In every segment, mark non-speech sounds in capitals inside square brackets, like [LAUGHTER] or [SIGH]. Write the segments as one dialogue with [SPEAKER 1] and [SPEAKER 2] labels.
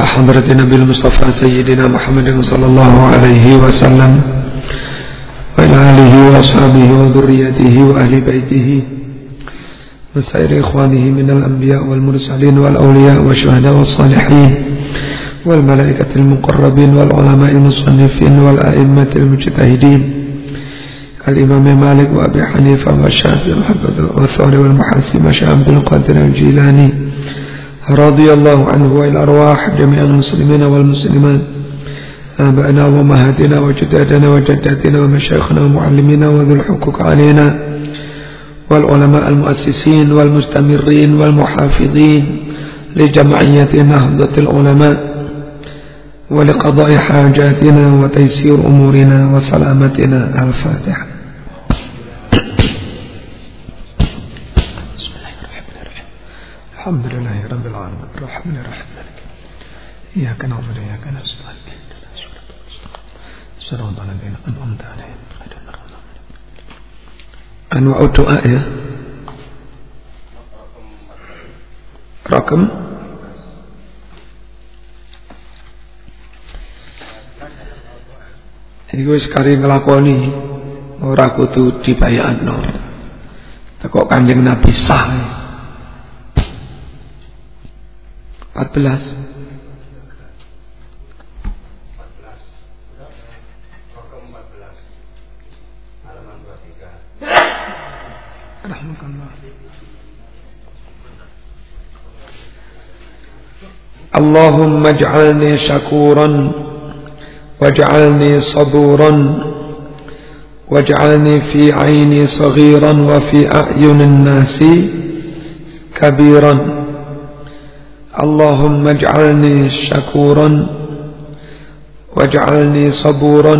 [SPEAKER 1] إلى حضرة النبي المصطفى سيدنا محمد صلى الله عليه وسلم وإلى آله وأصحابه وذريته وأهل بيته وسائر إخوانه من الأنبياء والمرسلين والأولياء والشهداء والصالحين والملائكة المقربين والعلماء المصنفين والأئمة المجتهدين الإمام مالك وأبي حنيفة والشافعي والثوري والمحاسب عبد القادر الجيلاني رضي الله عنه وإلى أرواح جميع المسلمين والمسلمات آبائنا وأمهاتنا وجدادنا وجداتنا ومشايخنا ومعلمينا وذو الحقوق علينا والعلماء المؤسسين والمستمرين والمحافظين لجمعية نهضة العلماء ولقضاء حاجاتنا وتيسير أمورنا وسلامتنا الفاتحة الحمد لله رب العالمين الرحمن الرحيم مالك إياك نعبد وإياك نستعين صراط الذين أنعمت عليهم غير المغضوب أنواع الدعاء يا رقم Iku wis kari nglakoni ora kudu dibayakno. Tekok Kanjeng Nabi sah. 14 اللهم اجعلني شكورا واجعلني صبورا واجعلني في عيني صغيرا وفي أعين الناس كبيرا اللهم اجعلني شكورا واجعلني صبورا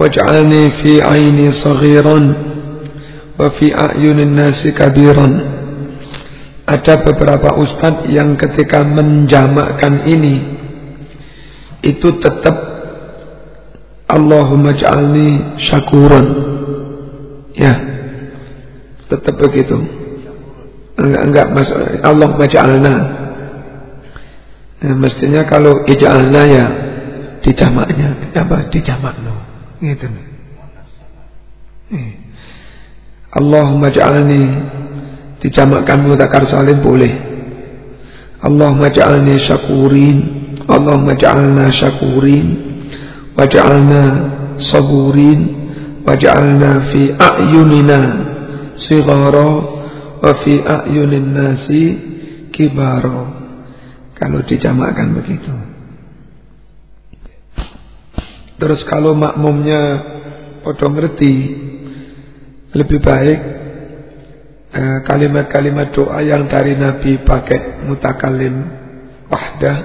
[SPEAKER 1] واجعلني في عيني صغيرا وفي أعين الناس كبيرا Ada beberapa ustadz yang ketika menjamakkan ini itu tetap Allahumma ja'alni syakuran ya tetap begitu enggak enggak mas Allah ja'alna ya, mestinya kalau ija'alna ya dijamaknya apa dijamak no gitu. Eh. Allahumma ja'alni dijamakkan mutakar salim boleh. Allahumma ja'alni syakurin. Allahumma ja'alna syakurin. Waj'alna saburin. Waj'alna fi a'yunina sighara. Wa fi a'yunin nasi kibara kalau dijamakkan begitu. Terus kalau makmumnya podo ngerti lebih baik eh, kalimat-kalimat doa yang dari Nabi pakai mutakalim wahdah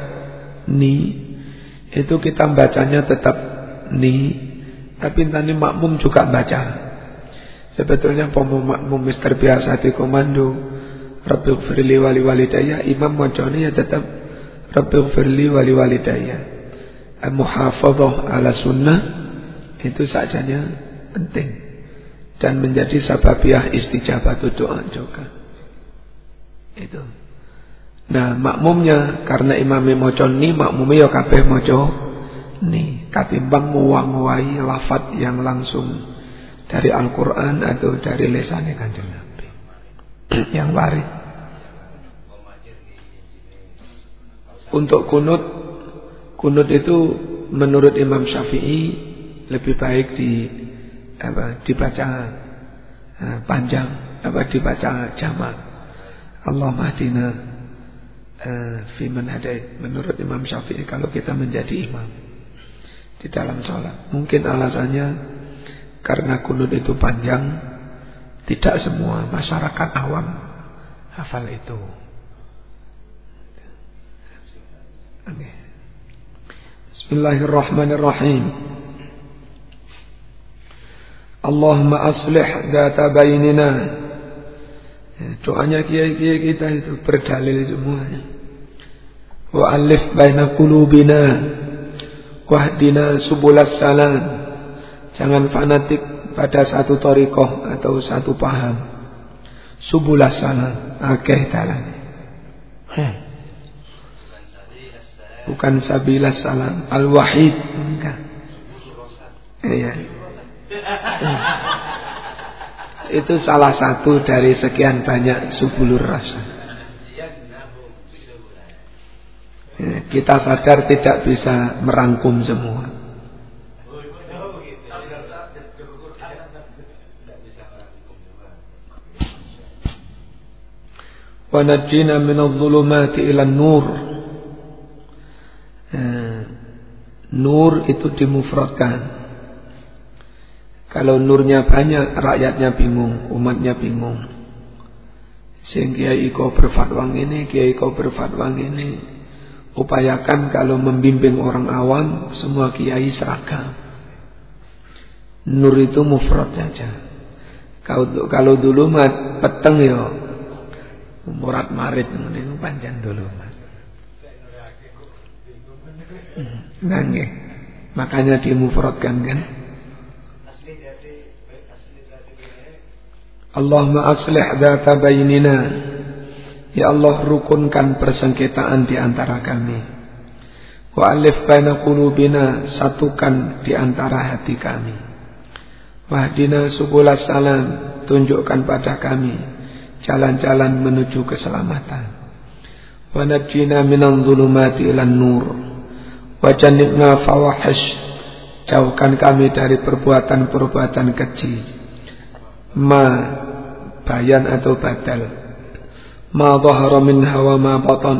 [SPEAKER 1] ni itu kita bacanya tetap ni tapi nanti makmum juga baca. Sebetulnya pemum makmum mister biasa di komando Rabbi firli wali walidaya imam mojoni ya tetap Rabbi firli wali walidaya muhafadhah ala sunnah itu sajanya penting dan menjadi sababiah istijabah doa juga. Itu. Nah makmumnya karena imamnya moco ni makmumnya ya kabeh moco ni. Katimbang muwang-muwai lafat yang langsung dari Al-Quran atau dari lesannya kanjeng Nabi. Yang waris. Untuk kunut, kunut itu menurut Imam Syafi'i lebih baik di apa dibaca uh, panjang apa dibaca jamak. Allah mahdina uh, Fiman hadait. Menurut Imam Syafi'i kalau kita menjadi imam di dalam sholat. Mungkin alasannya karena kunut itu panjang tidak semua masyarakat awam hafal itu okay. Bismillahirrahmanirrahim Allahumma aslih data bainina Ya, doanya kiai-kiai kita itu berdalil semuanya. Wa alif baina qulubina wahdina subulas salam. Jangan fanatik pada satu torikoh atau satu paham. Subulas salam akeh dalan. Bukan sabilah salam. Al-wahid. Enggak. Iya. Itu salah satu dari sekian banyak subulur rasa. Ya, kita sadar tidak bisa merangkum semua. Wa najjina minadh-dhulumati ila nur. Eh, nur itu dimufradkan. Kalau nurnya banyak, rakyatnya bingung, umatnya bingung. Sehingga kiai kau berfatwa ini, kiai kau berfatwa ini. Upayakan kalau membimbing orang awam, semua kiai seragam. Nur itu mufrad saja. Kalau kalau dulu mat peteng yo, murat marit ini panjang dulu mat. Hmm, Makanya dimufradkan kan. Allahumma aslih data bainina. Ya Allah rukunkan persengketaan di antara kami. Wa alif baina qulubina satukan di antara hati kami. Wahdina subulas salam tunjukkan pada kami jalan-jalan menuju keselamatan. Wa najjina minan dhulumati ilan nur. Wa jannibna fawahish jauhkan kami dari perbuatan-perbuatan kecil. Ma bayan atau badal. Ma dhahara min hawa ma batan.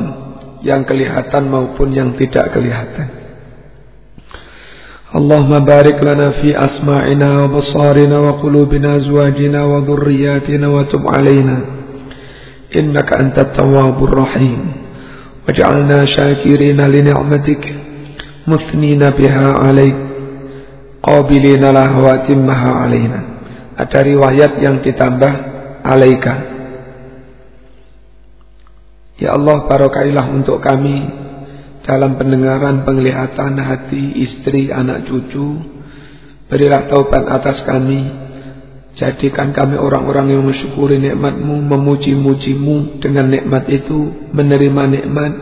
[SPEAKER 1] Yang kelihatan maupun yang tidak kelihatan. Allahumma barik lana fi asma'ina wa basarina wa qulubina azwajina wa dhurriyyatina wa tub alaina innaka antat tawwabur biha alaik qabilina laha wa timmaha alaina ada riwayat yang ditambah alaika. Ya Allah barokailah untuk kami dalam pendengaran, penglihatan, hati, istri, anak cucu. Berilah taubat atas kami. Jadikan kami orang-orang yang mensyukuri nikmatmu, memuji-mujimu dengan nikmat itu, menerima nikmat.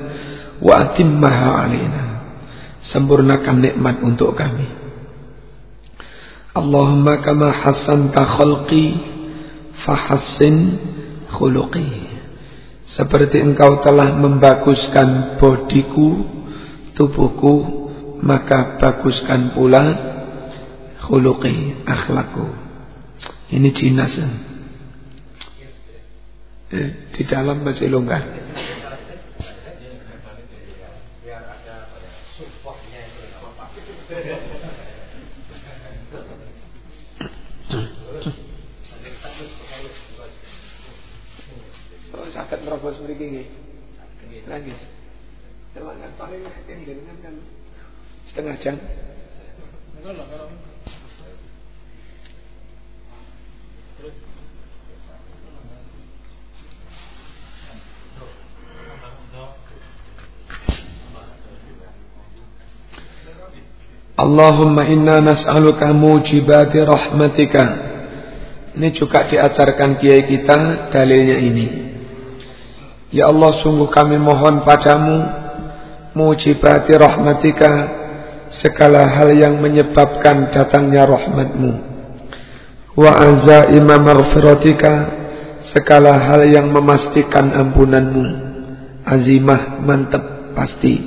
[SPEAKER 1] Wa atimmaha alina. Sempurnakan nikmat untuk kami. Allahumma kama hasanta khalqi fahassin khuluqi. Seperti engkau telah membaguskan bodiku tubuhku maka baguskan pula khuluqi akhlakku. Ini jinas eh, di dalam masih longgar nerobos mriki nggih. Lagi. Semangat paling kan jenengan kan setengah jam. Allahumma inna nas'aluka mujibati rahmatika. Ini juga diajarkan kiai kita dalilnya ini. Ya Allah sungguh kami mohon padamu Mujibati rahmatika Segala hal yang menyebabkan datangnya rahmatmu. Wa azaima maghfiratika Segala hal yang memastikan ampunanmu. Azimah mantap pasti.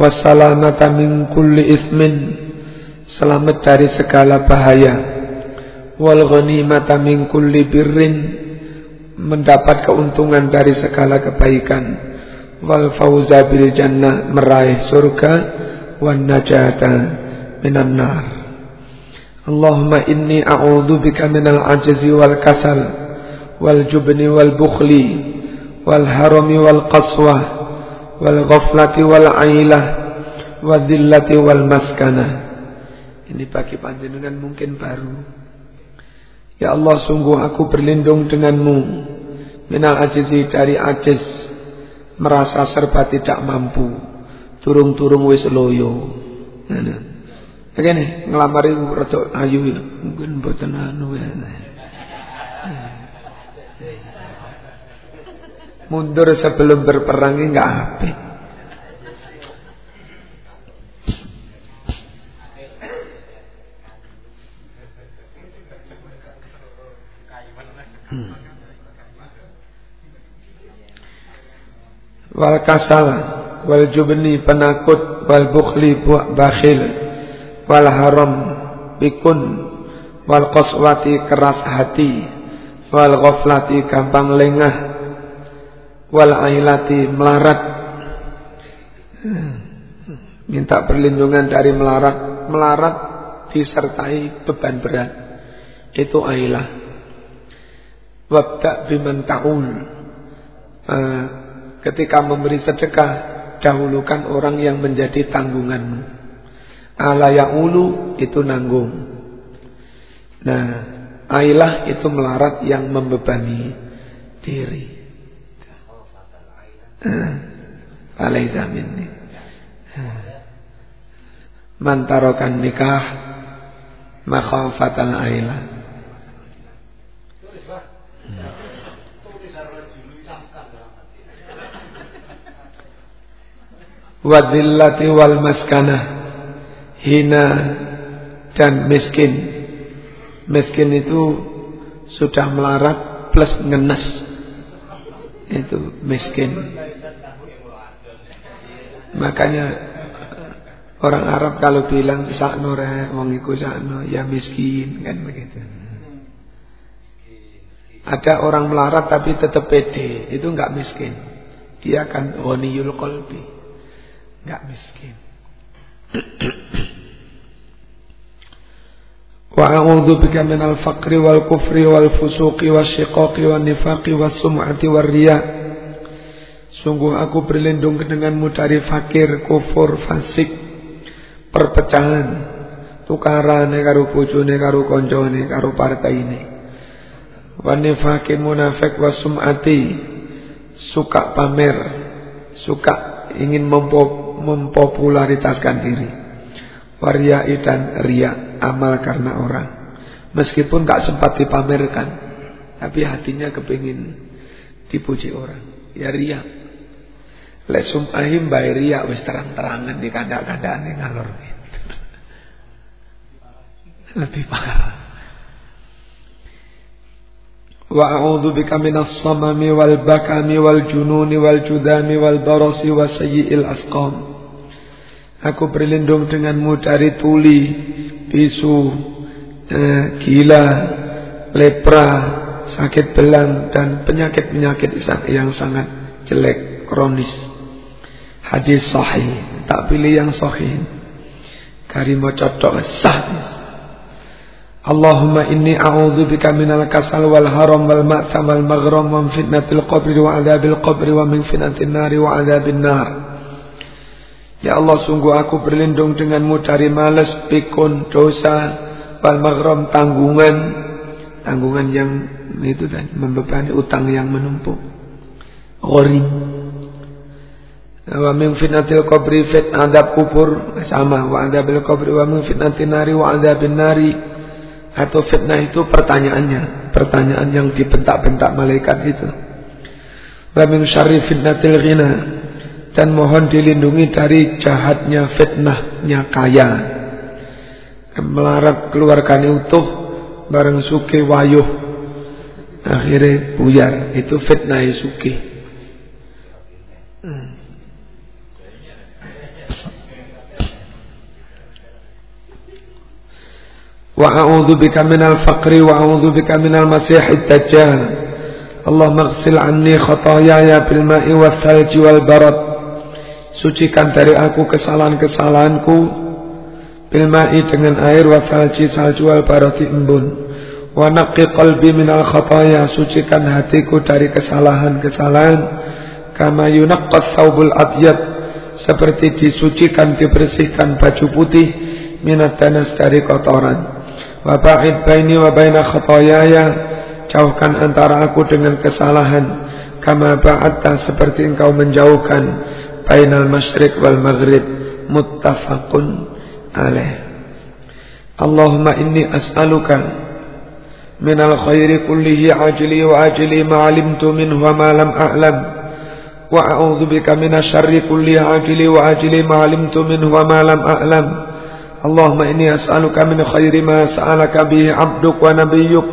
[SPEAKER 1] Wassalamata min kulli ismin Selamat dari segala bahaya. Wal ghanimata min kulli birrin mendapat keuntungan dari segala kebaikan. Wal fauza bil jannah meraih surga. Wan najata minan nar. Allahumma inni a'udzu bika minal ajzi wal kasal wal jubni wal bukhli wal harami wal qaswa wal ghaflati wal ailah wal dhillati wal maskana. Ini bagi panjenengan mungkin baru Ya Allah sungguh aku berlindung denganmu. Minal ajizi dari ajiz Merasa serba tidak mampu. Turung-turung wis loyo. Begini ngelamari rada ayu mungkin mboten anu ya. Mundur sebelum berperang enggak apik. Wal kasal wal jubni penakut wal bukhli bakhil wal haram pikun wal qaswati keras hati wal ghaflati gampang lengah wal ailati melarat. Minta perlindungan dari melarat. Melarat disertai beban berat. Itu ailah. Wabda biman ta'ul. Uh, ketika memberi sedekah dahulukan orang yang menjadi tanggunganmu ala ya'ulu itu nanggung nah ailah itu melarat yang membebani diri uh, alaihi minni uh, mantarokan nikah makhafatal aila wadillati wal maskanah hina dan miskin miskin itu sudah melarat plus ngenes itu miskin makanya Orang Arab kalau bilang sakno re, wong iku sakno, ya miskin kan begitu. Ada orang melarat tapi tetap pede, itu enggak miskin. Dia akan ghaniyul qalbi. Enggak miskin. Wa a'udzu bika minal faqri wal kufri wal fusuqi wasyiqaqi wan nifaqi was sum'ati war riya. Sungguh aku berlindung denganmu dari fakir, kufur, fasik, perpecahan tukarane karo bojone karo kancane karo partaine wa nifakin munafik wa sum'ati suka pamer suka ingin mempo, mempopularitaskan diri waria dan ria amal karena orang meskipun tak sempat dipamerkan tapi hatinya kepingin dipuji orang ya ria Lek sum'ahim bae riak wis terang-terangan di kandak-kandakane ngalor. Lebih parah. Bakami wal jununi wal judami wal barasi wa sayyi'il asqam. Aku berlindung denganmu dari tuli, bisu, eh, gila, lepra, sakit belang dan penyakit-penyakit yang sangat jelek, kronis. Hadis sahih tak pilih yang sahih. Karimo cocok sah Allahumma inni a'udzubika minal kasal wal haram wal ma'tham wal maghram wa fitnatil qabri wa adzabil qabri wa min fitnatin nari wa adzabin nar. Ya Allah sungguh aku berlindung denganmu dari malas, pikun, dosa, wal maghram tanggungan, tanggungan yang itu tadi membebani utang yang menumpuk. Gharim Wa min fitnatil qabri fit adab kubur. Sama wa adabil qabri wa min fitnatin nari wa adabin nari atau fitnah itu pertanyaannya, pertanyaan yang dibentak-bentak malaikat itu. Wa min syarri fitnatil ghina dan mohon dilindungi dari jahatnya fitnahnya kaya. Melarat keluarkan utuh bareng suke wayuh akhirnya buyar itu fitnah suke. Hmm. وأعوذ بك من الفقر وأعوذ بك من المسيح الدجال اللهم اغسل عني خطاياي بالماء والثلج والبرد Sucikan dari aku kesalahan-kesalahanku Bilma'i dengan air Wasalji salju wal barati embun Wa naqi qalbi minal khataya Sucikan hatiku dari kesalahan-kesalahan Kama yunaqqas thawbul abyad Seperti disucikan dibersihkan baju putih Minat danas dari kotoran Wa ba'id baini wa baina khatayaya Jauhkan antara aku dengan kesalahan. Kama ba'atta seperti engkau menjauhkan. Bainal masyrik wal maghrib. Muttafaqun alaih. Allahumma inni as'aluka Minal khairi kullihi ajli wa ajli ma'alimtu minhu wa ma lam a'lam. Wa a'udhu bika minasyarri kullihi ajli wa ajli ma'alimtu minhu wa ma lam a'lam اللهم إني أسألك من خير ما سألك به عبدك ونبيك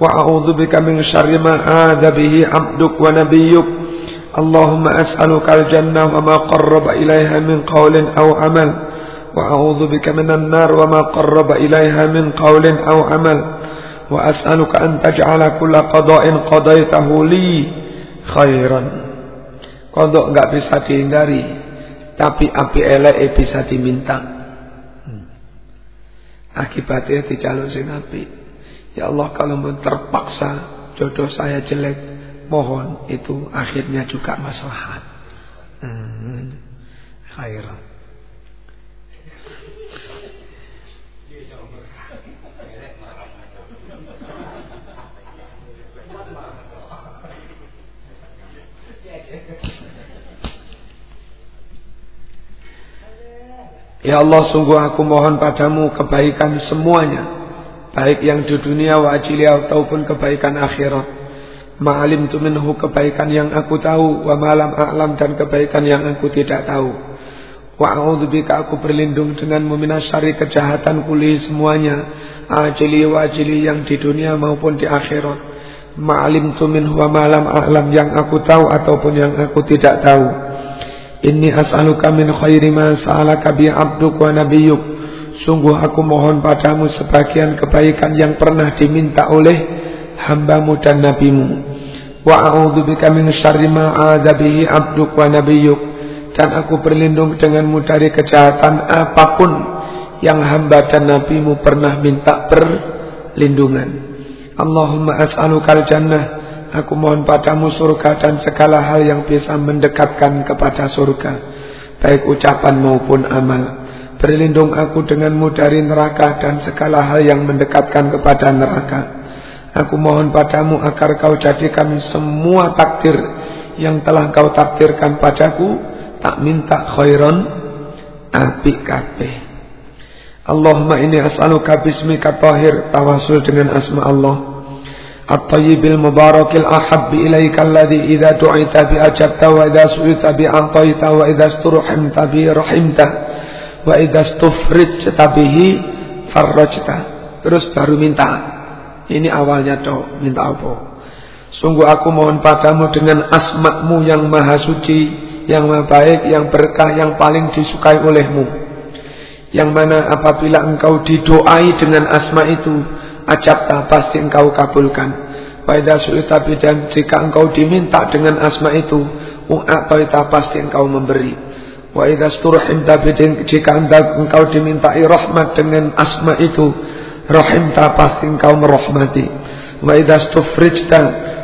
[SPEAKER 1] وأعوذ بك من شر ما آذى به عبدك ونبيك. اللهم أسألك الجنة وما قرب إليها من قول أو عمل وأعوذ بك من النار وما قرب إليها من قول أو عمل. وأسألك أن تجعل كل قضاء قضيته لي خيرا. قضاء enggak bisa dihindari tapi api elek bisa diminta. Akibatnya dicalon sing api ya Allah kalau terpaksa jodoh saya jelek mohon itu akhirnya juga maslahat. Hmm. khairan Ya Allah sungguh aku mohon padamu kebaikan semuanya. Baik yang di dunia wa ataupun kebaikan akhirat. Ma'alim tu minhu kebaikan yang aku tahu. Wa malam a'lam dan kebaikan yang aku tidak tahu. Wa bika aku berlindung dengan syari kejahatan kuli semuanya. Ajili wa ajili yang di dunia maupun di akhirat. Ma'alim tu minhu wa malam a'lam yang aku tahu ataupun yang aku tidak tahu Inni as'aluka min khairi ma sa'alaka bi wa nabiyyuk. Sungguh aku mohon padamu sebagian kebaikan yang pernah diminta oleh hambamu dan nabimu. Wa a'udzu bika min syarri ma bihi abduk wa nabiyyuk. Dan aku berlindung denganmu dari kejahatan apa pun yang hamba dan nabimu pernah minta perlindungan. Allahumma as'aluka al-jannah Aku mohon padamu surga dan segala hal yang bisa mendekatkan kepada surga. Baik ucapan maupun amal. Berlindung aku denganmu dari neraka dan segala hal yang mendekatkan kepada neraka. Aku mohon padamu agar kau jadikan semua takdir yang telah kau takdirkan padaku. Tak minta khairan api kabeh. Allahumma ini as'aluka bismika tahir tawasul dengan asma Allah. الطيب المبارك الأحب إليك الذي إذا دعيت بأجبت وإذا سئلت بأعطيت وإذا استرحمت به رحمت وإذا استفرجت به فرجت terus baru minta ini awalnya do minta apa sungguh aku mohon padamu dengan asmamu yang maha suci yang maha baik yang berkah yang paling disukai olehmu yang mana apabila engkau didoai dengan asma itu ajabta pasti engkau kabulkan. Wa idza su'ita dan jika engkau diminta dengan asma itu, u'ataita pasti engkau memberi. Wa idza sturhimta bidan jika engkau dimintai rahmat dengan asma itu, rahimta pasti engkau merahmati. Wa idza stufrijta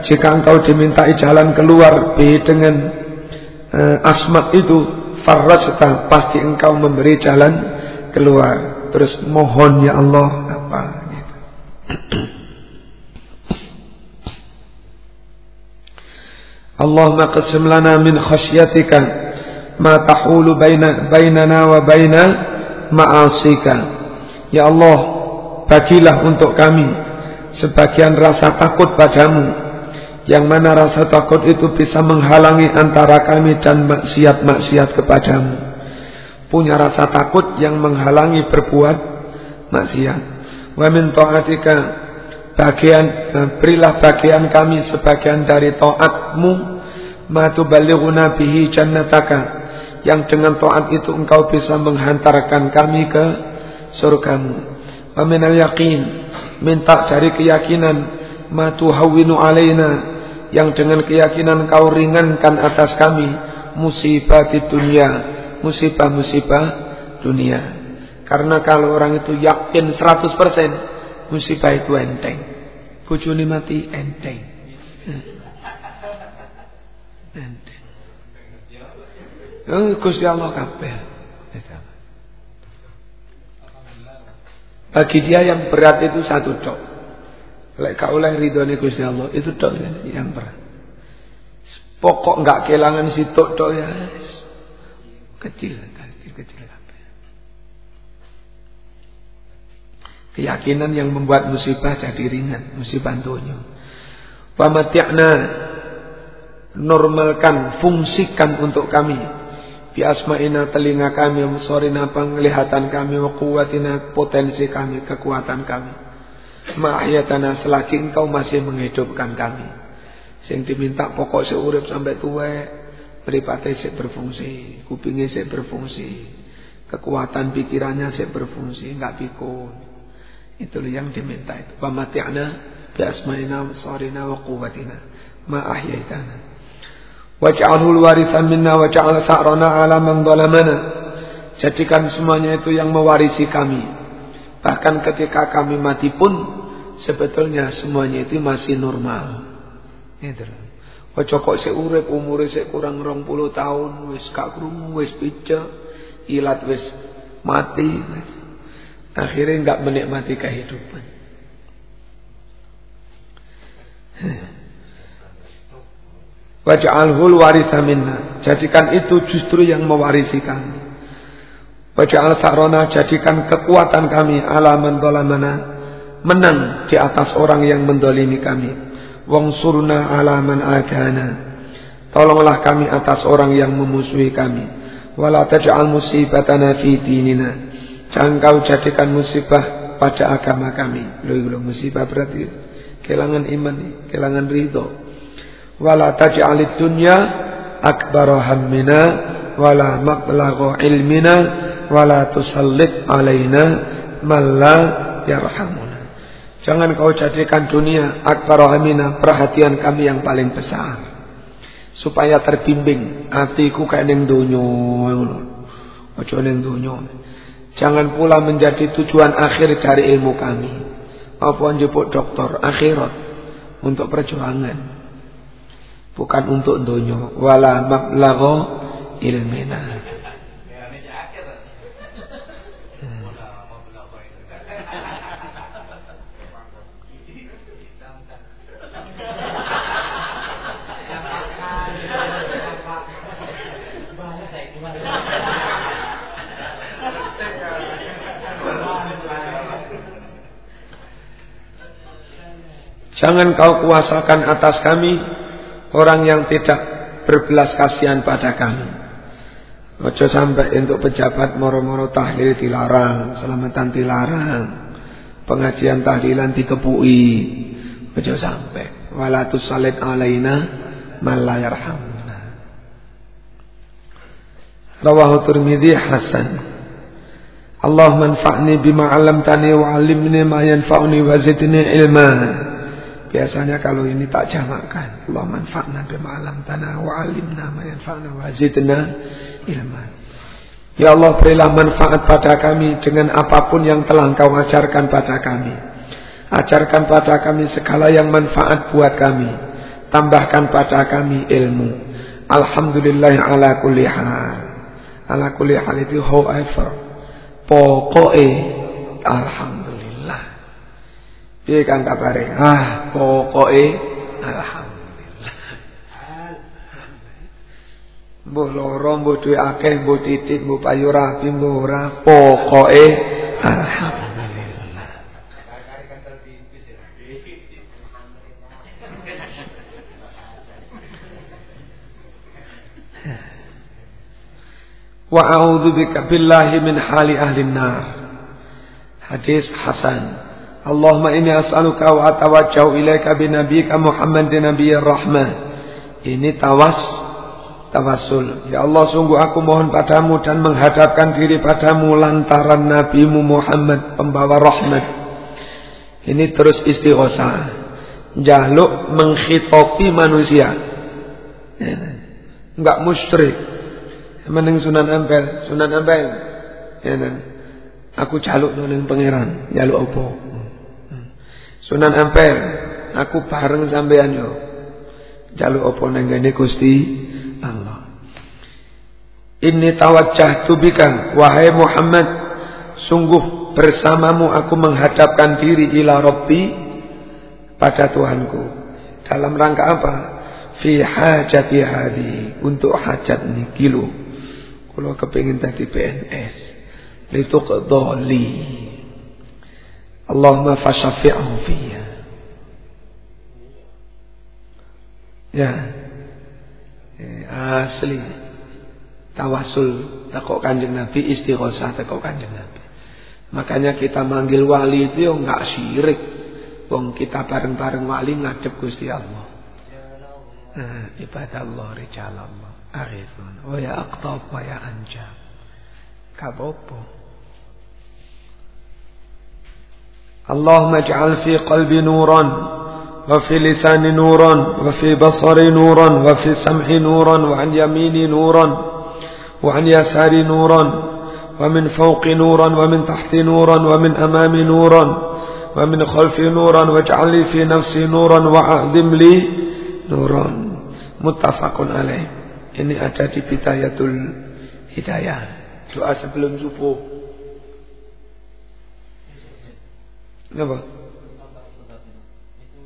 [SPEAKER 1] jika engkau dimintai jalan keluar bi dengan uh, asma itu, farrajta pasti engkau memberi jalan keluar. Terus mohon ya Allah apa? Qassim lana min khasyatika ma tahulu baina bainana wa baina ma'asika. Ya Allah, bagilah untuk kami sebagian rasa takut padamu yang mana rasa takut itu bisa menghalangi antara kami dan maksiat-maksiat kepadamu. Punya rasa takut yang menghalangi berbuat maksiat wa min ta'atika bagian berilah bagian kami sebagian dari taatmu. Ma tuballighuna bihi jannataka yang dengan taat itu engkau bisa menghantarkan kami ke surgamu. Wa minal yaqin minta dari keyakinan. Ma tuhawwinu alaina yang dengan keyakinan kau ringankan atas kami. Musibah di dunia musibah-musibah dunia karena kalau orang itu yakin 100% musibah itu enteng. Bojone mati enteng. Enteng. Oh, Gusti Allah kabeh. Bagi dia yang berat itu satu dok. Lek kau oleh ridhone Gusti Allah itu dok yang berat. Pokok enggak kehilangan situ dok ya. Kecil, kecil, kecil. Keyakinan yang membuat musibah jadi ringan, musibah dunia. Pamatiakna normalkan, fungsikan untuk kami. Bi asma'ina telinga kami, sorina penglihatan kami, wa potensi kami, kekuatan kami. Ma'ayatana selagi engkau masih menghidupkan kami. Sing diminta pokok seurip sampai tua, Mripate sik berfungsi, kupingnya sik berfungsi, kekuatan pikirannya sik berfungsi, enggak pikun. Itu yang diminta itu. Wa mati'na bi asma'ina wa sarina wa quwwatina ma ahyaitana. Waj'alhu warithan minna waj'al sa'rana 'ala man zalamana. Jadikan semuanya itu yang mewarisi kami. Bahkan ketika kami mati pun sebetulnya semuanya itu masih normal. Itu. Ojo kok sik urip umure sik kurang 20 tahun wis gak krungu wis picek ilat wis mati wis. Akhirnya enggak menikmati kehidupan. Waj'alhul warisa minna. Jadikan itu justru yang mewarisi kami. Waj'al ta'rona jadikan kekuatan kami ala man menang di atas orang yang mendolimi kami Wangsurna ala man adana. Tolonglah kami atas orang yang memusuhi kami. Wala taj'al musibatana fi dinina. Jangan kau jadikan musibah pada agama kami. Loh, musibah berarti kehilangan iman, kehilangan ridho. Wala taj'alid dunya akbar hammina wala mablagha ilmina wala tusallit alaina man la yarhamuna. Jangan kau jadikan dunia akbar amina perhatian kami yang paling besar. Supaya terbimbing hatiku kayak neng dunyo. Ojo neng dunyo. Jangan pula menjadi tujuan akhir dari ilmu kami. Apa jemput doktor akhirat untuk perjuangan. Bukan untuk dunyo. Wala mablagho ilmina. Jangan kau kuasakan atas kami orang yang tidak berbelas kasihan pada kami. Ojo sampai untuk pejabat moro-moro tahlil dilarang, selamatan dilarang, pengajian tahlilan dikepui. Ojo sampai. Walatus salit alaina malayarhamna. Rawahu Tirmidzi hasan. Allah manfa'ni bima 'allamtani wa 'allimni ma yanfa'uni wa zidni ilma. Biasanya kalau ini tak jamakkan. Allah manfa'na bima'alam tanah wa alimna ma wa zidna ilman. Ya Allah berilah manfaat pada kami dengan apa pun yang telah engkau ajarkan pada kami. Ajarkan pada kami segala yang manfaat buat kami. Tambahkan pada kami ilmu. Alhamdulillah ala kulli hal. Ala kulli hal itu however. Pokoknya Alhamdulillah. Piye kan kabare? Ah, pokoke alhamdulillah. Mbok loro, mbok duwe akeh, mbok titik, mbok payu rapi, mbok ora, pokoke alhamdulillah. Wa a'udzu bika billahi min hali ahli nar. Hadis Hasan. Allahumma inni as'aluka wa atawajjahu ilaika bi nabiyyika Muhammadin nabiyyir rahmah. Ini tawas tawasul. Ya Allah sungguh aku mohon padamu dan menghadapkan diri padamu lantaran nabimu Muhammad pembawa rahmat. Ini terus istighosah. Jaluk menghitopi manusia. Enggak musyrik. Mending Sunan Ampel, Sunan Ampel. Ya, aku jaluk ning pangeran, jaluk apa? Sunan Ampel, aku bareng sampean yo. Jaluk apa nang Gusti Allah. Inni tawajjahtu bika wahai Muhammad, sungguh bersamamu aku menghadapkan diri ila Rabbi pada Tuhanku. Dalam rangka apa? Fi hajati hadi, untuk hajat niki lho. Kula kepengin dadi PNS. Lituqdali Allahumma fasyafi'ahu fiyya. Ya. Eh, asli. Tawasul takut kanjeng Nabi, istighosah takut kanjeng Nabi. Makanya kita manggil wali itu ya enggak syirik. Wong kita bareng-bareng wali ngadep Gusti Allah. Nah, ibadah Allah, rijal Allah. Arifun. Oh ya aktab wa ya anja. Kabopo. اللهم اجعل في قلبي نورا وفي لساني نورا وفي بصري نورا وفي سمعي نورا وعن يميني نورا وعن يساري نورا ومن فوق نورا ومن تحت نورا ومن أمامي نورا ومن خلفي نورا واجعل لي في نفسي نورا وأعظم لي نورا. متفق عليه. ini ada di Bidayatul Hidayah doa sebelum Kenapa?
[SPEAKER 2] Itu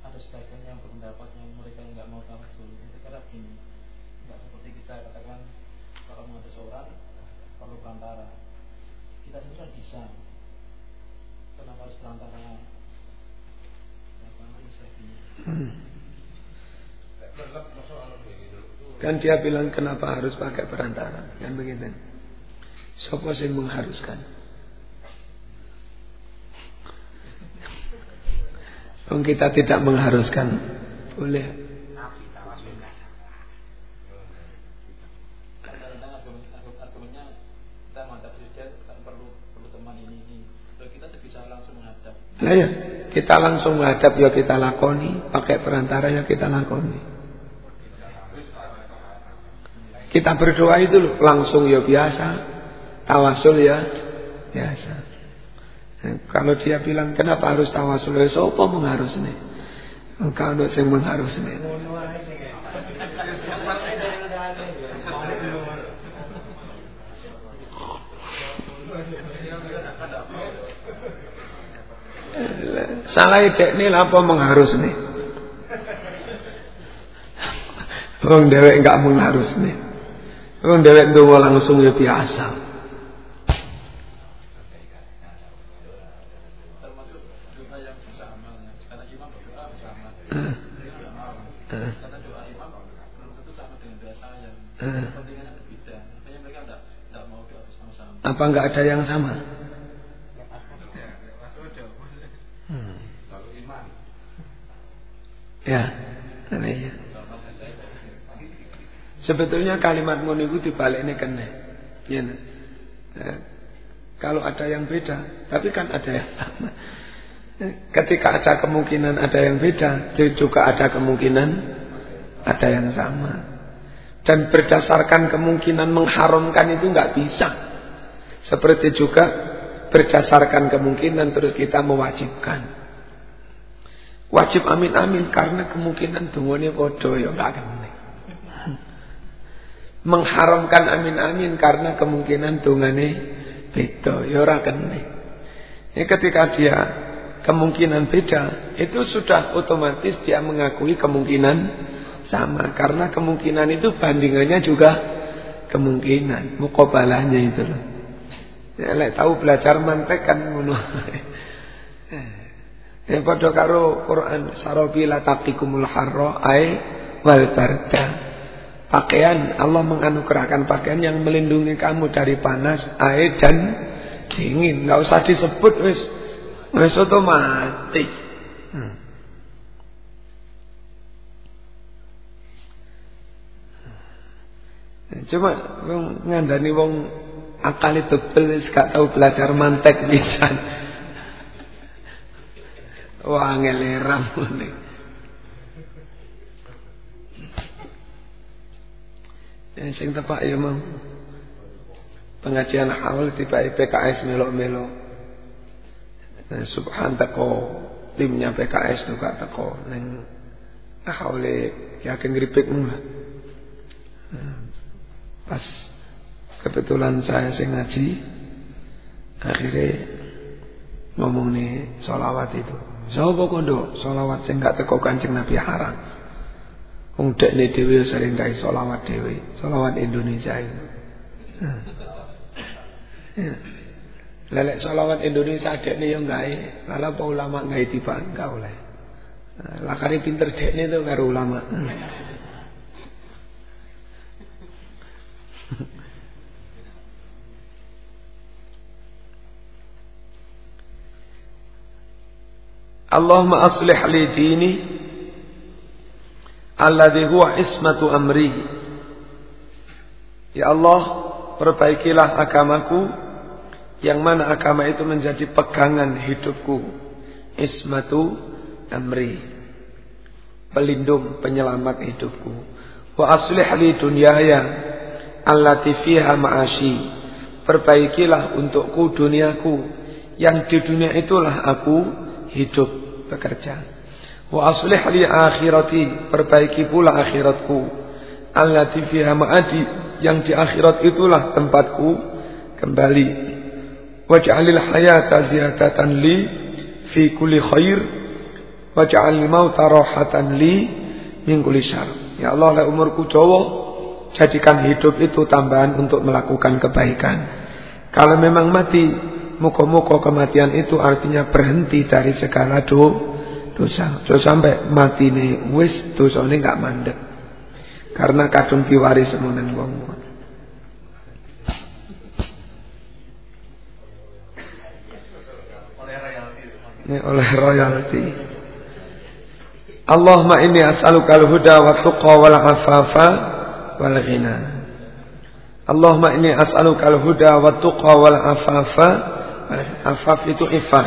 [SPEAKER 2] ada sebagian yang berpendapat yang mereka nggak mau tawasul itu karena gini nggak seperti kita katakan kalau mau ada seorang perlu perantara. Kita sendiri bisa. Kenapa harus perantara.
[SPEAKER 1] Kan dia bilang kenapa harus pakai perantara? Kan begitu. Siapa yang mengharuskan Oh, kita tidak mengharuskan boleh. Nah ya, kita langsung menghadap ya kita lakoni, pakai perantara ya kita lakoni. Kita berdoa itu langsung ya biasa, tawasul ya biasa. Kalau dia bilang kenapa harus tawasul, ya sapa mengharusne? Engkau ndak sing mengharusne. Salah ide ini apa mengharusne? Wong dewek enggak mengharusne. Wong dewek ndonga langsung ya biasa. Apa enggak ada yang sama? Hmm. Ya, ya. Sebetulnya kalimat ngono itu dibalik ini kena. Ya, eh, kalau ada yang beda, tapi kan ada yang sama. Ketika ada kemungkinan ada yang beda, juga ada kemungkinan ada yang sama. Dan berdasarkan kemungkinan mengharamkan itu nggak bisa. Seperti juga berdasarkan kemungkinan terus kita mewajibkan. Wajib amin amin karena kemungkinan dungone bodoh ya enggak kene. Mengharamkan amin amin karena kemungkinan dungane beda ya ora kene. Ya ketika dia kemungkinan beda, itu sudah otomatis dia mengakui kemungkinan sama karena kemungkinan itu bandingannya juga kemungkinan mukobalahnya itu loh. Ya lek tahu belajar mantek kan ngono. [LAUGHS] Ya padha karo Quran sarabi lataqikumul harra ai wal barda. Pakaian Allah menganugerahkan pakaian yang melindungi kamu dari panas, air dan dingin. Enggak usah disebut wis. Wis otomatis. Hmm. Cuma ngandani wong Akal itu wis gak tahu belajar mantek bisa. Wah ngeleram ini. Yang sing tepak ya mau. Pengajian awal tiba PKS melo-melo. Subhan teko timnya PKS juga teko neng ahole yakin ngripik mula. Pas Kebetulan saya sing ngaji Akhirnya Ngomong nih solawat itu Sopo kondo solawat sing gak teko kancing Nabi haram. Wong nih dewi sering kai solawat dewi Solawat Indonesia itu. Hmm. ya. Lelek solawat Indonesia dek nih yang gai Lalu apa ulama gai tiba enggak oleh Lakari pinter nih tuh karo ulama Allahumma aslih li dini alladhi huwa ismatu amri Ya Allah, perbaikilah agamaku yang mana agama itu menjadi pegangan hidupku. Ismatu amri. Pelindung penyelamat hidupku. Wa aslih li dunyaya allati fiha ma'ashi. Perbaikilah untukku duniaku yang di dunia itulah aku hidup bekerja. Wa aslih li akhirati, perbaiki pula akhiratku. Allati fiha ma'adi, yang di akhirat itulah tempatku kembali. Waj'alil hayata ziyadatan li fi kulli khair waj'alil mauta rahatan li min kulli syar. Ya Allah, la umurku dawa, jadikan hidup itu tambahan untuk melakukan kebaikan. Kalau memang mati, muka-muka kematian itu artinya berhenti dari segala do, dosa. So sampai mati nih, wis dosa ini nggak mandek. Karena kadung kiwari semuanya wong Ini oleh royalti. Allahumma inni as'aluka al-huda wa tuqa wal afafa wal ghina. Allahumma inni as'aluka al-huda wa tuqa wal afafa Afaf itu ifah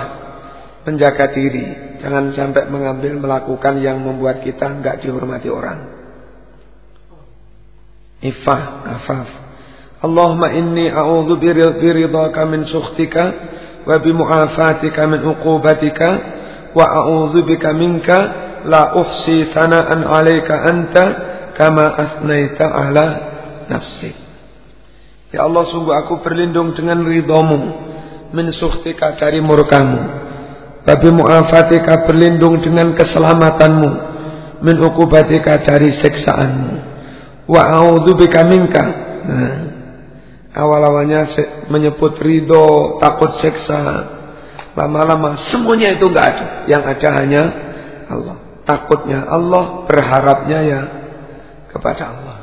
[SPEAKER 1] Menjaga diri. Jangan sampai mengambil melakukan yang membuat kita enggak dihormati orang. Ifah, afaf Allahumma inni a'udhu biridhaka min sukhtika Wa bimu'afatika min uqubatika Wa a'udhu bika minka La uhsi sana'an alaika anta Kama asnaita ala nafsi. Ya Allah sungguh aku berlindung dengan ridhamu min suhtika dari murkamu. Babi mu'afatika berlindung dengan keselamatanmu min ukubatika dari siksaanmu. Wa a'udzubika minka. Nah, awal-awalnya menyebut ridho takut siksa. Lama-lama semuanya itu enggak ada. Yang ada hanya Allah. Takutnya Allah berharapnya ya kepada Allah.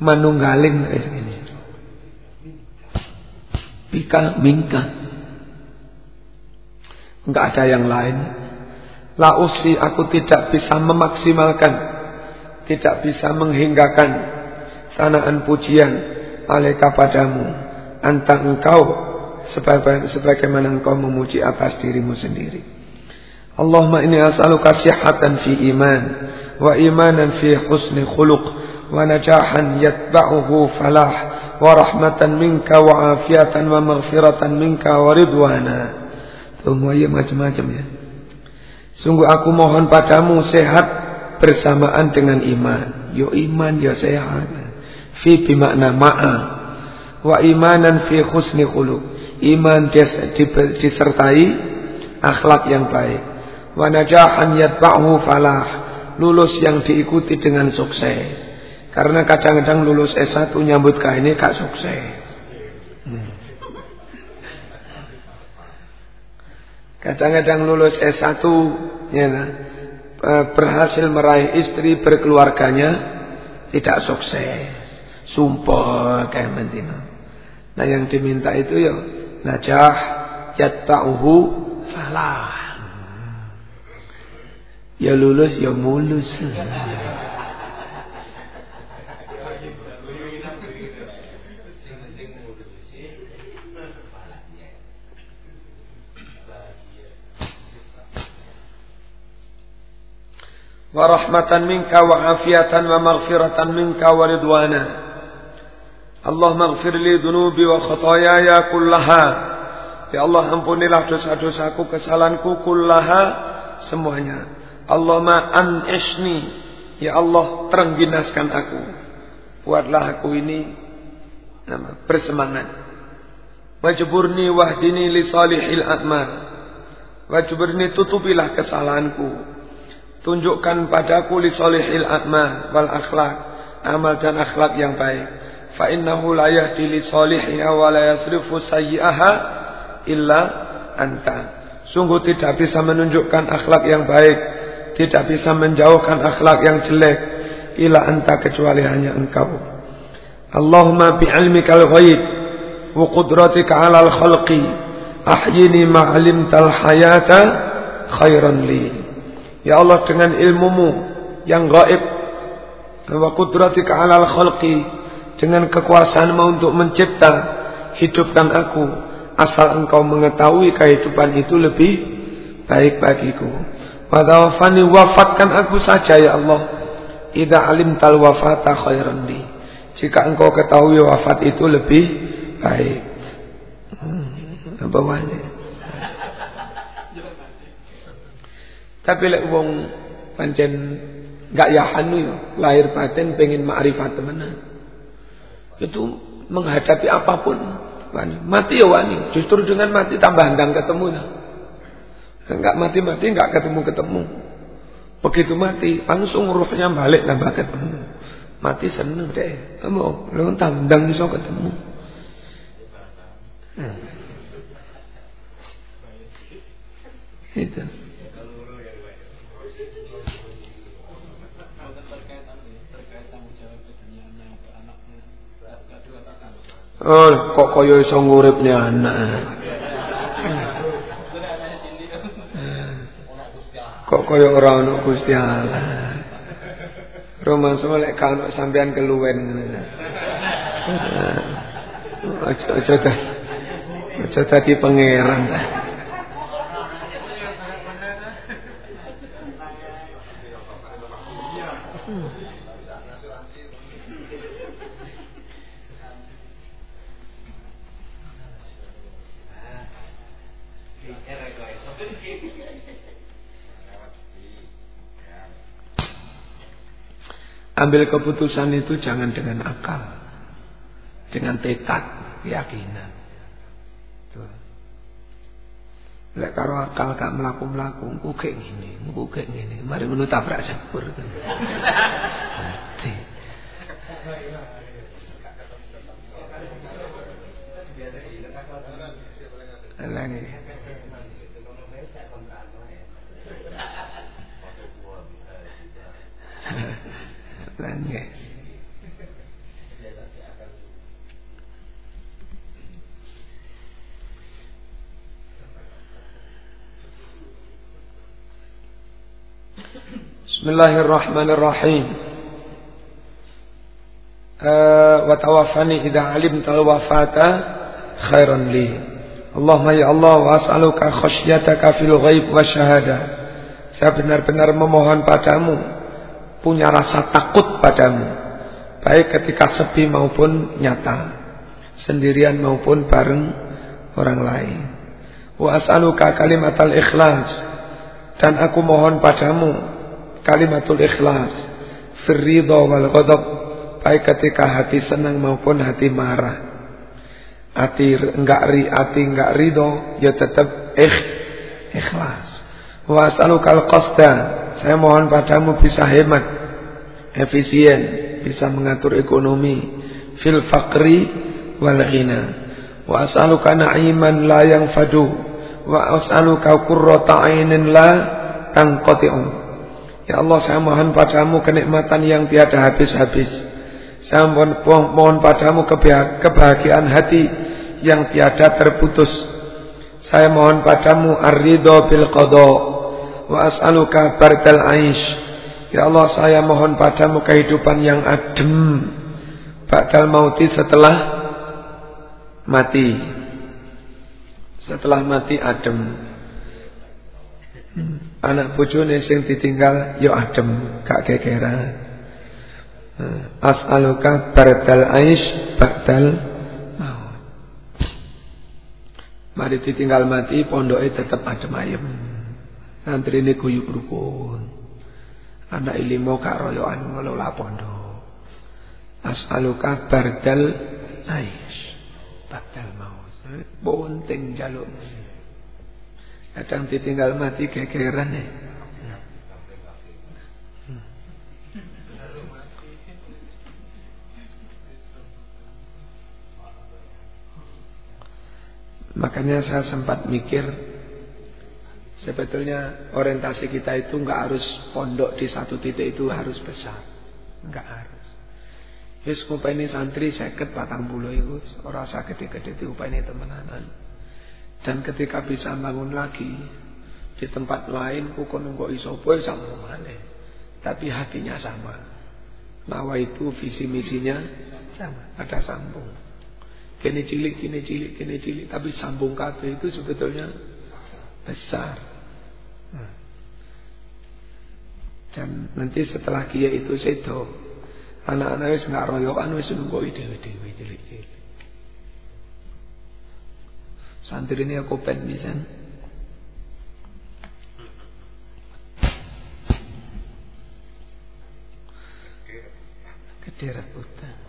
[SPEAKER 1] Manunggaling ini Bika minka. Enggak ada yang lain. La usi aku tidak bisa memaksimalkan. Tidak bisa menghinggakan. Sanaan pujian. Alaika padamu. Anta engkau. Sebagaimana engkau memuji atas dirimu sendiri. Allahumma inni as'aluka sihatan fi iman. Wa imanan fi husni khuluq. Falah warahmatan minka wa afiatan wa maghfiratan minka wa ridwana. Semuanya macam-macam ya. Sungguh aku mohon padamu sehat bersamaan dengan iman. Yo iman yo sehat. Fi bimakna ma'a. Wa imanan fi husni khuluq. Iman disertai akhlak yang baik. Wa najahan yatba'hu falah. Lulus yang diikuti dengan sukses. Karena kadang-kadang lulus S1 nyambut ke ini gak sukses. Hmm. Kadang-kadang lulus S1 ya, nah, berhasil meraih istri berkeluarganya tidak sukses. Sumpah kayak mentina. Nah yang diminta itu ya najah yatta'uhu falah. Ya lulus ya mulus. ورحمة منك وعافية ومغفرة منك ورضوانا اللهم اغفر لي ذنوبي وخطاياي كلها Ya Allah ampunilah dosa-dosaku, kesalahanku kullaha semuanya. Allahumma an'ishni. Ya Allah terengginaskan aku. Buatlah aku ini nama, bersemangat. Wajburni wahdini li salihil atmar. Wajburni tutupilah kesalahanku Tunjukkan padaku li solihil atma wal akhlak. Amal dan akhlak yang baik. Fa innahu la yahdi li solihiha wa la yasrifu sayyi'aha illa anta. Sungguh tidak bisa menunjukkan akhlak yang baik. Tidak bisa menjauhkan akhlak yang jelek. Ila anta kecuali hanya engkau. Allahumma bi'ilmikal ghaib. Wa qudratika alal khalqi. Ahyini ma'alimtal hayata khairan li. Ya Allah dengan ilmumu yang gaib wa qudratika alal khalqi dengan kekuasaanmu untuk mencipta, hidupkan aku. Asal engkau mengetahui kehidupan itu lebih baik bagiku. Wadawafani wafatkan aku saja ya Allah. Ida alim tal wafata khairan. Jika engkau ketahui wafat itu lebih baik. Hmm, apa wani? Tapi lek wong pancen gak yahanu yo, lahir batin pengen ma'rifat temenan itu menghadapi apa pun wani. Mati ya wani. Justru dengan mati tambah handang ketemu. Enggak mati-mati enggak ketemu-ketemu. Begitu mati langsung ruhnya balik tambah ketemu. Mati seneng deh. Kamu lu tandang bisa ketemu. Hmm. Itu. Oh, kok kaya iso nguripne anak. Kok kaya ora ono Gusti Allah. Roma lek kan sampean keluwen. Aja aja aja dadi pangeran. Ambil keputusan itu jangan dengan akal. Dengan tekad, keyakinan. Lek karo akal gak melaku-melaku, kayak gini, kayak gini. Mari ngono tabrak sepur. Mati. Nggih. Bismillahirrahmanirrahim. Uh, wa tawaffani idza alimta al-wafata khairan li. Allahumma ya Allah wa as'aluka khasyataka fil ghaib wa syahada. Saya benar-benar memohon padamu punya rasa takut padamu baik ketika sepi maupun nyata sendirian maupun bareng orang lain. Wa as'aluka kalimatal ikhlas dan aku mohon padamu kalimatul ikhlas firridha wal ghadab baik ketika hati senang maupun hati marah. Hati enggak ri hati enggak ridho ya tetap ikh, ikhlas. Wa as'aluka al qasda saya mohon padamu bisa hemat, efisien, bisa mengatur ekonomi, fil fakri wal ghina. Wa as'aluka na'iman la yang fadu. Wa as'aluka qurrata ainin la tanqati'u. Ya Allah saya mohon padamu kenikmatan yang tiada habis-habis. Saya mohon, mohon padamu kebahagiaan hati yang tiada terputus. Saya mohon padamu ar-ridho bil qadha wa as'aluka bardal aish ya Allah saya mohon padamu kehidupan yang adem ba'dal mauti setelah mati. Setelah mati adem. Anak bojone sing ditinggal yo adem gak gegeran. As'aluka bardal aish maut. Mari ditinggal mati pondoknya tetap adem ayem. Santri ini guyub rukun. Anak ilmu kak royoan ngelola pondok. As'aluka bardal aish. Bardal maut. Bonting jaluk. Kadang ditinggal mati kekeran ya. Makanya saya sempat mikir Sebetulnya orientasi kita itu nggak harus pondok di satu titik itu harus besar, nggak harus. Yes, ini santri seket patang bulu itu orang sakit gede itu ini temenanan. Dan ketika bisa bangun lagi di tempat lain, kuko nunggu isopo sama mana. Tapi hatinya sama. Nawa itu visi misinya sama, ada sambung. Kini cilik, kini cilik, kini cilik, tapi sambung kabeh itu sebetulnya besar. Dan nanti setelah kia itu sedo, anak-anak wis nggak royokan wis nunggu ide-ide cilik-cilik. Santri ini aku pen bisa. Gede rebutan.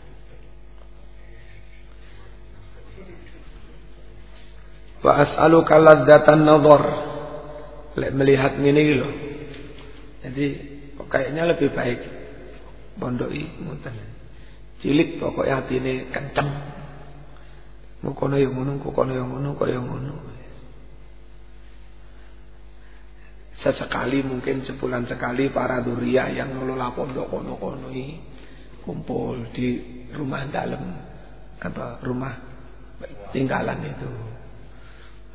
[SPEAKER 1] Wa as'aluka ladzatan nadhar. Lek melihat ini loh. Jadi kayaknya lebih baik pondoki ngoten. Cilik pokoknya ini kenceng. Mukono yang ngono, kono yang ngono, kaya ngono. Sesekali mungkin sebulan sekali para duriah yang ngelola pondok kono-kono ini kumpul di rumah dalam apa rumah tinggalan itu.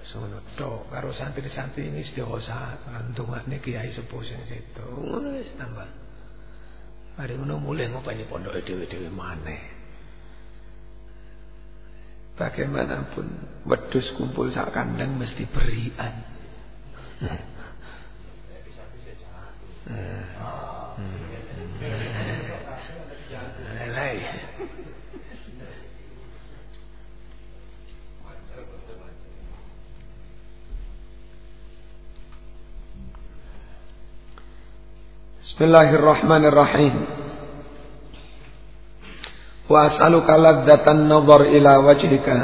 [SPEAKER 1] Sono tok karo santri-santri ini sedaya antungane kiai sepuh sing sedo. Ngono wis tambah. Mari ngono mulai ngopeni pondoke dhewe-dhewe maneh. Bagaimanapun wedus kumpul sak kandang mesti berian. Bismillahirrahmanirrahim. Wa as'aluka ladzatan nazar ila wajhika.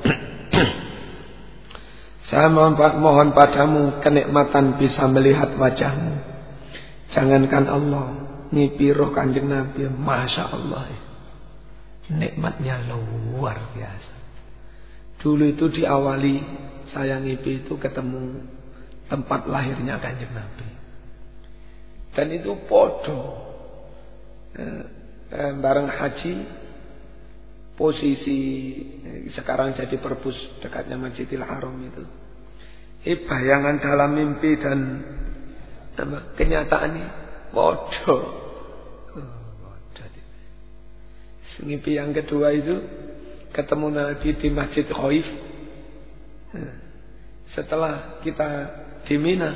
[SPEAKER 1] [CLEARS THROAT] Saya mohon padamu kenikmatan bisa melihat wajahmu. Jangankan Allah, ngipi roh kanjeng Nabi, Masya Allah. Nikmatnya luar biasa. Dulu itu diawali saya ngipi itu ketemu tempat lahirnya kanjeng Nabi. Dan itu podo. Eh, eh, bareng haji posisi eh, sekarang jadi perpus dekatnya Masjidil Haram itu. Eh bayangan dalam mimpi dan apa, kenyataannya bodoh. Oh, mimpi yang kedua itu ketemu Nabi di Masjid Khaif. Setelah kita di Mina,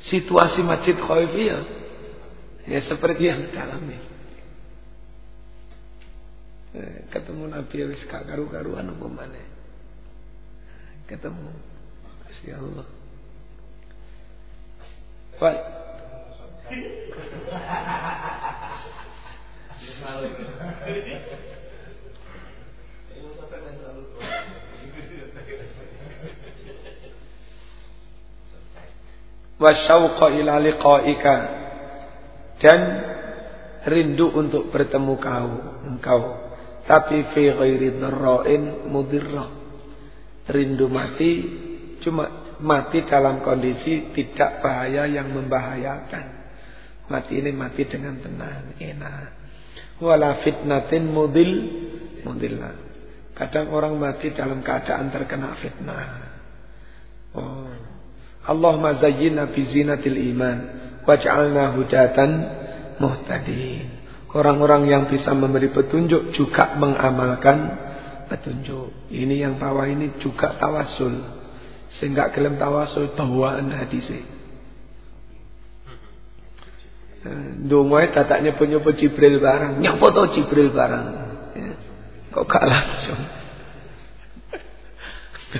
[SPEAKER 1] situasi Masjid Khaif ya, ya seperti yang dalam ini. Eh, ketemu Nabi wis gak karu-karuan apa maneh. Ketemu kasih Allah. Wasyauqa ila liqaika dan rindu untuk bertemu kau engkau tapi fi ghairi dharrain mudirrah. Rindu mati cuma mati dalam kondisi tidak bahaya yang membahayakan. Mati ini mati dengan tenang, enak. Wala fitnatin mudil mudillah. Kadang orang mati dalam keadaan terkena fitnah. Oh. Allahumma zayyina bi zinatil iman waj'alna hudatan muhtadin. Orang-orang yang bisa memberi petunjuk juga mengamalkan petunjuk. Ini yang bawah ini juga tawasul. Sehingga gelem tawasul bawaan hadis. Dungoy tatanya punya Jibril barang. Nyapa to Jibril barang. Ya. Kok gak langsung. [LAUGHS]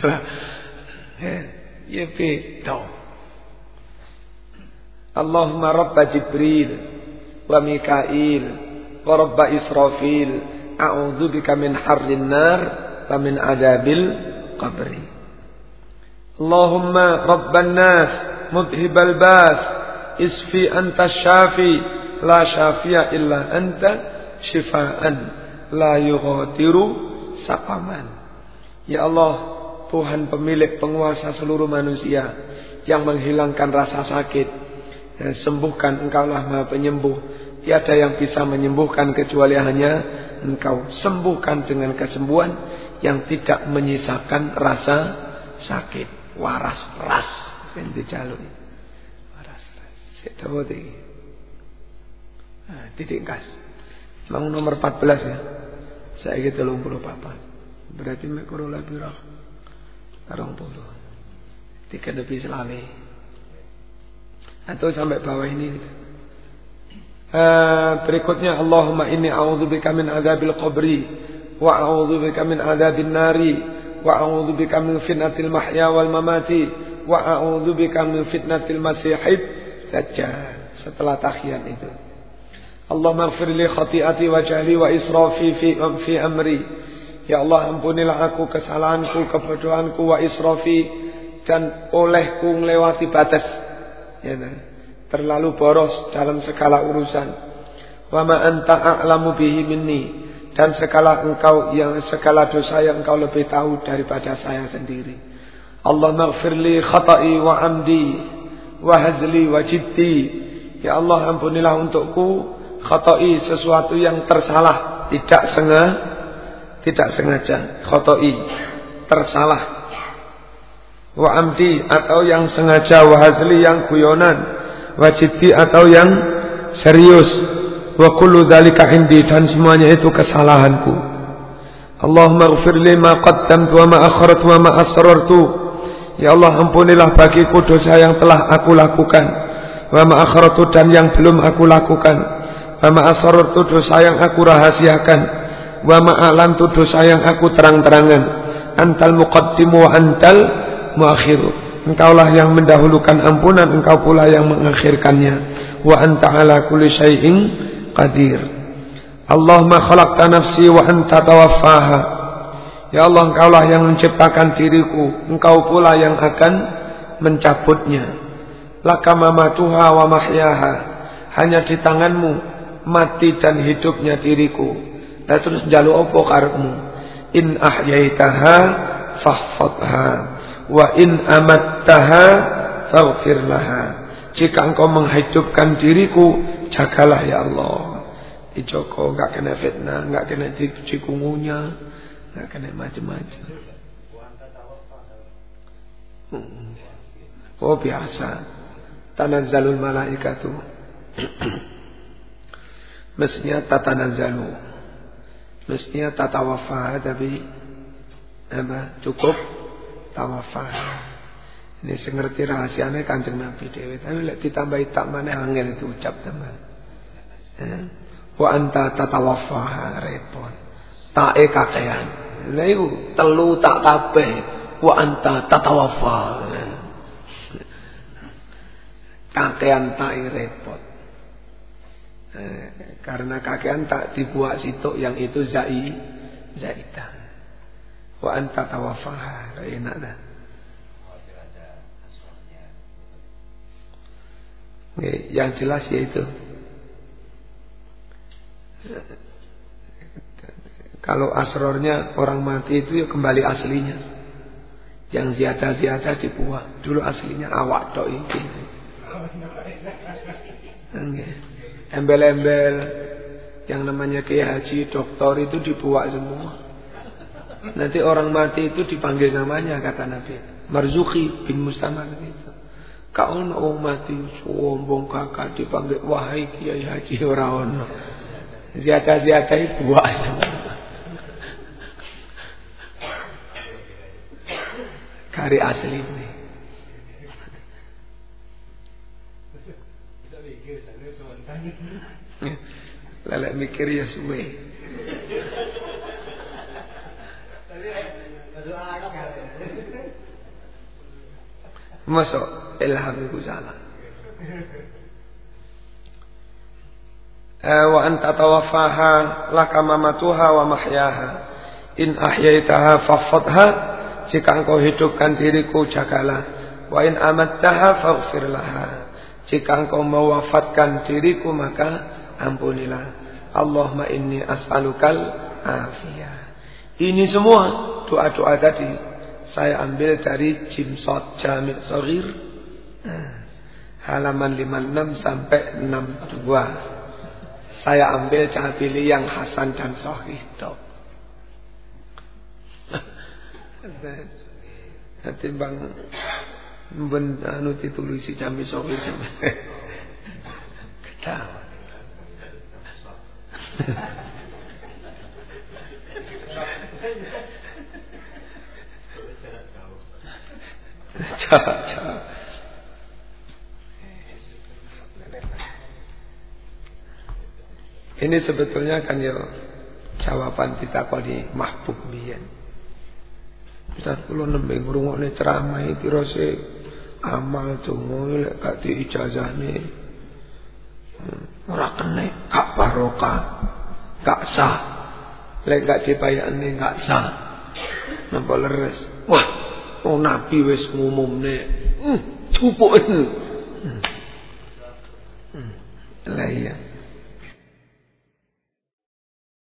[SPEAKER 1] ya beda. Allahumma rabba Jibril wa Mikail wa Rabba Israfil. A'udzu bika min harrin nar wa min adabil qabri. Allahumma rabban nas mudhibal bas. Isfi anta syafi la syafi'a illa anta shifaan. La yughadiru saqaman. Ya Allah Tuhan pemilik penguasa seluruh manusia yang menghilangkan rasa sakit dan sembuhkan engkaulah maha penyembuh Tiada yang bisa menyembuhkan kecuali hanya engkau. Sembuhkan dengan kesembuhan yang tidak menyisakan rasa sakit. Waras ras. Yang dijalui. Waras ras. Titik kas. Memang nomor 14 ya. Saya gitu puluh papat. Berarti mekoro lebih roh. Rong puluh. Tiga lebih selame. Atau sampai bawah ini. Uh, berikutnya Allahumma inni a'udzubika min adzabil qabri wa a'udzubika min adzabin nari wa a'udzubika min fitnatil mahya wal mamati wa a'udzubika min fitnatil masihid dajjal setelah tahiyat itu Allah maghfir li khati'ati wa jahli wa israfi fi, fi amri. Ya Allah ampunilah aku kesalahanku, kebodohanku wa israfi dan olehku melewati batas. Ya, terlalu boros dalam segala urusan. Wa ma anta a'lamu bihi minni dan segala engkau yang segala dosa yang engkau lebih tahu daripada saya sendiri. Allah maghfir li khata'i wa amdi wa hazli wa jiddi. Ya Allah ampunilah untukku khotoi sesuatu yang tersalah tidak sengaja tidak sengaja. Khotoi. Tersalah. Wa amdi atau yang sengaja. Wa hazli yang guyonan. Wa jiddi atau yang serius. Wa kullu dzalika indi dan semuanya itu kesalahanku. Allahumma ighfir li ma qaddamtu wa ma akhartu wa ma asrartu. Ya Allah ampunilah bagiku dosa yang telah aku lakukan. Wa ma akhartu dan yang belum aku lakukan. Wa ma asarartu dosa yang aku rahasiakan. Wa ma a'lantu dosa yang aku terang-terangan. Antal muqaddimu wa antal muakhiru. Engkaulah yang mendahulukan ampunan, engkau pula yang mengakhirkannya. Wa anta ala kulli syai'in qadir. Allahumma khalaqta nafsi wa anta tawaffaha. Ya Allah engkaulah yang menciptakan diriku, engkau pula yang akan mencabutnya. Laka mamatuha wa mahyaha. Hanya di tanganmu mati dan hidupnya diriku. Nah terus jalu opo karepmu? In ahyaitaha fahfadha wa in amattaha faghfir laha. Jika engkau menghidupkan diriku, jagalah ya Allah. Ijoko enggak kena fitnah, enggak kena cikungunya, enggak kena macam-macam. Hmm. Oh biasa. Tanazzalul malaikatu. [CLEARS THROAT] Mestinya tata nazalu. Mestinya tata wafah tapi apa cukup tawafah. Ini sengerti rahasianya kanjeng Nabi Dewi. Tapi lihat ditambahi tak mana angin itu ucap teman. Ya. Wa anta tatawafah repot. e kakean. Itu telu tak kabeh. Wa anta tatawafah. Kakean e repot. Eh, karena kakean tak dibuat situ yang itu zai zaitan. Wa anta tawafaha. Enak dah. Yang jelas yaitu kalau asrornya orang mati itu ya kembali aslinya. Yang ziyadah-ziyadah dibuat. Dulu aslinya awak doi. Okay [LAUGHS] embel-embel yang namanya kiai haji, doktor itu dibuat semua. Nanti orang mati itu dipanggil namanya kata Nabi. Marzuki bin Mustamar itu. Kau nak mati sombong kakak dipanggil wahai kiai haji orang ono. Ziata-ziata itu buat Kari asli ini. Lelek mikir ya suwe. Masuk ilham itu salah. Eh, wa anta tawaffaha laka mamatuha wa mahyaha. In ahyaitaha faffadha. Jika engkau hidupkan diriku jagalah. Wa in amattaha faghfir laha. Jika engkau mewafatkan diriku maka ampunilah. Allahumma inni as'alukal afiyah. Ini semua doa-doa tadi saya ambil dari Jimsot Jamil Sohir halaman 56 sampai 62. Saya ambil cara pilih yang Hasan dan Sohih dok. [LAUGHS] Timbang ben anu ditulisi jami sore jam. Ketawa. Ini sebetulnya kan ya jawaban kita kali mahbub biyen. Ustaz kula nembe ngrungokne ceramah iki rose amal donga lek gak di ijazahne hmm, ora kene gak barokah gak sah. Lek gak dibayarne gak sah. Napa leres. Wah oh nabi wis ngumumne hmm, cupuken hmm. hmm. lah iya